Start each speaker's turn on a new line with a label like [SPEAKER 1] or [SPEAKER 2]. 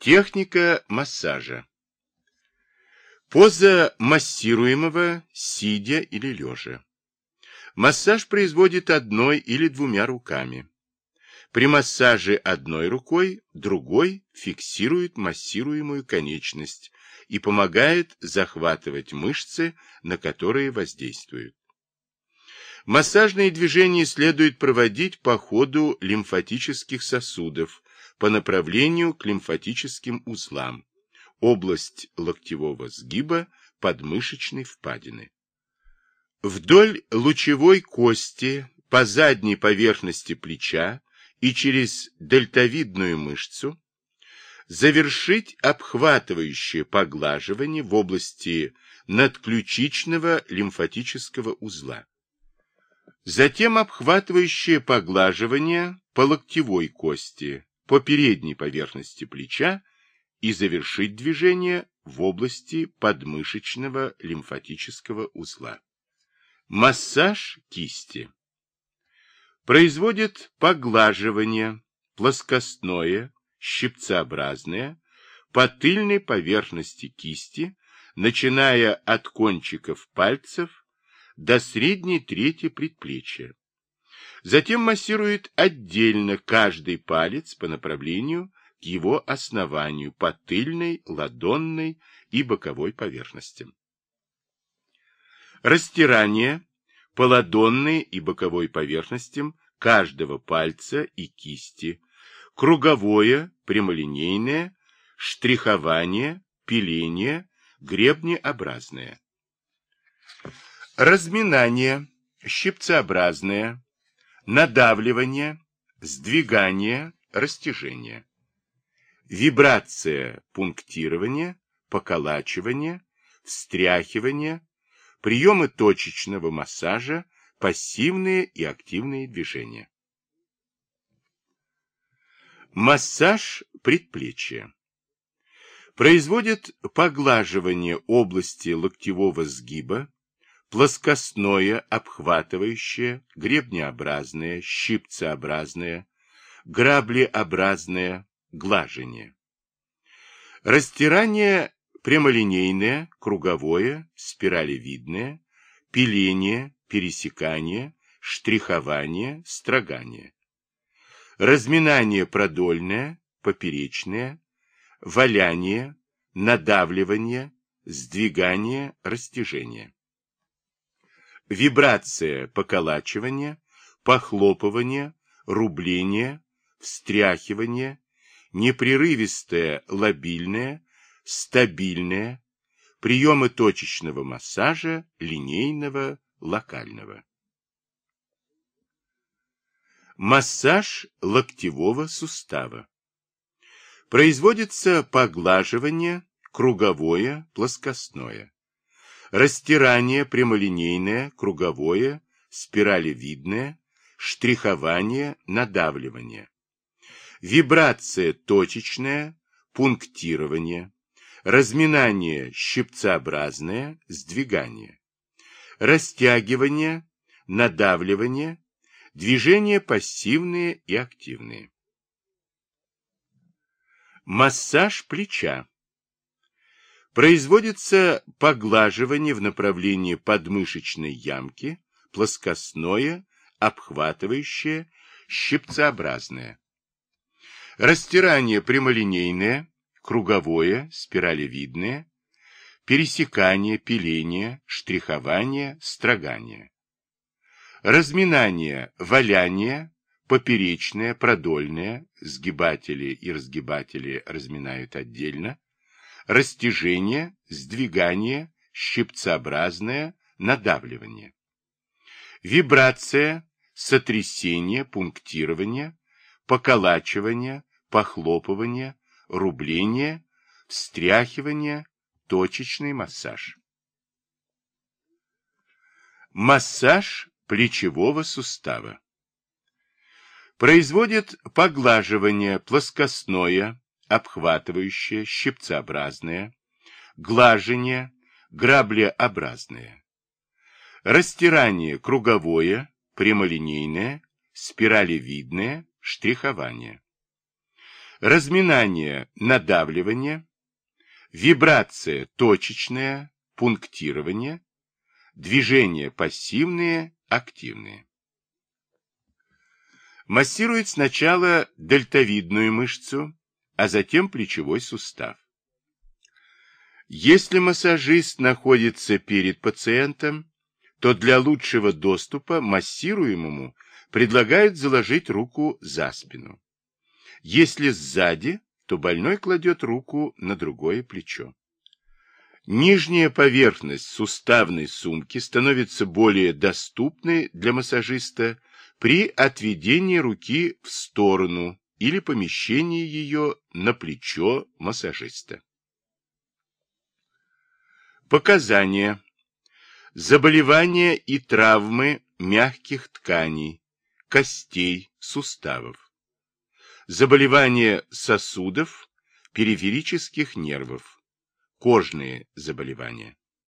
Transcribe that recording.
[SPEAKER 1] Техника массажа. Поза массируемого, сидя или лежа. Массаж производит одной или двумя руками. При массаже одной рукой, другой фиксирует массируемую конечность и помогает захватывать мышцы, на которые воздействуют. Массажные движения следует проводить по ходу лимфатических сосудов по направлению к лимфатическим узлам, область локтевого сгиба подмышечной впадины. Вдоль лучевой кости по задней поверхности плеча и через дельтовидную мышцу завершить обхватывающее поглаживание в области надключичного лимфатического узла. Затем обхватывающее поглаживание по локтевой кости, по передней поверхности плеча и завершить движение в области подмышечного лимфатического узла. Массаж кисти. Производит поглаживание плоскостное, щипцеобразное по тыльной поверхности кисти, начиная от кончиков пальцев до средней трети предплечья. Затем массирует отдельно каждый палец по направлению к его основанию по тыльной, ладонной и боковой поверхностям. Растирание по ладонной и боковой поверхностям каждого пальца и кисти, круговое, прямолинейное, штрихование, пиление, гребнеобразное. Разминание, щипцеобразное, надавливание, сдвигание, растяжение. Вибрация, пунктирование, поколачивание, встряхивание, приемы точечного массажа, пассивные и активные движения. Массаж предплечья. Производит поглаживание области локтевого сгиба, плоскостное, обхватывающее, гребнеобразное, щипцеобразное, граблеобразное, глажение. Растирание прямолинейное, круговое, спиралевидное, пиление, пересекание, штрихование, строгание. Разминание продольное, поперечное, валяние, надавливание, сдвигание, растяжение. Вибрация, поколачивание, похлопывание, рубление, встряхивание, непрерывистое лобильное, стабильное, приемы точечного массажа, линейного, локального. Массаж локтевого сустава. Производится поглаживание круговое, плоскостное. Растирание прямолинейное, круговое, спиралевидное, штрихование, надавливание. Вибрация точечная, пунктирование, разминание щипцеобразное, сдвигание, растягивание, надавливание, движения пассивные и активные. Массаж плеча. Производится поглаживание в направлении подмышечной ямки, плоскостное, обхватывающее, щипцеобразное. Растирание прямолинейное, круговое, спиралевидное, пересекание, пиление, штрихование, строгание. Разминание, валяние, поперечное, продольное, сгибатели и разгибатели разминают отдельно, растяжение, сдвигание, щипцеобразное, надавливание. Вибрация, сотрясение, пунктирование, поколачивание, похлопывание, рубление, встряхивание, точечный массаж. Массаж плечевого сустава. Производит поглаживание плоскостное, обхватывающее, щипцеобразное, глажение, граблеобразное. Растирание круговое, прямолинейное, спиралевидное, штрихование разминание, надавливание, вибрация точечная, пунктирование, движения пассивные, активные. Массирует сначала дельтовидную мышцу, а затем плечевой сустав. Если массажист находится перед пациентом, то для лучшего доступа массируемому предлагают заложить руку за спину. Если сзади, то больной кладет руку на другое плечо. Нижняя поверхность суставной сумки становится более доступной для массажиста при отведении руки в сторону или помещении ее на плечо массажиста. Показания. Заболевания и травмы мягких тканей, костей, суставов. Заболевания сосудов, периферических нервов. Кожные заболевания.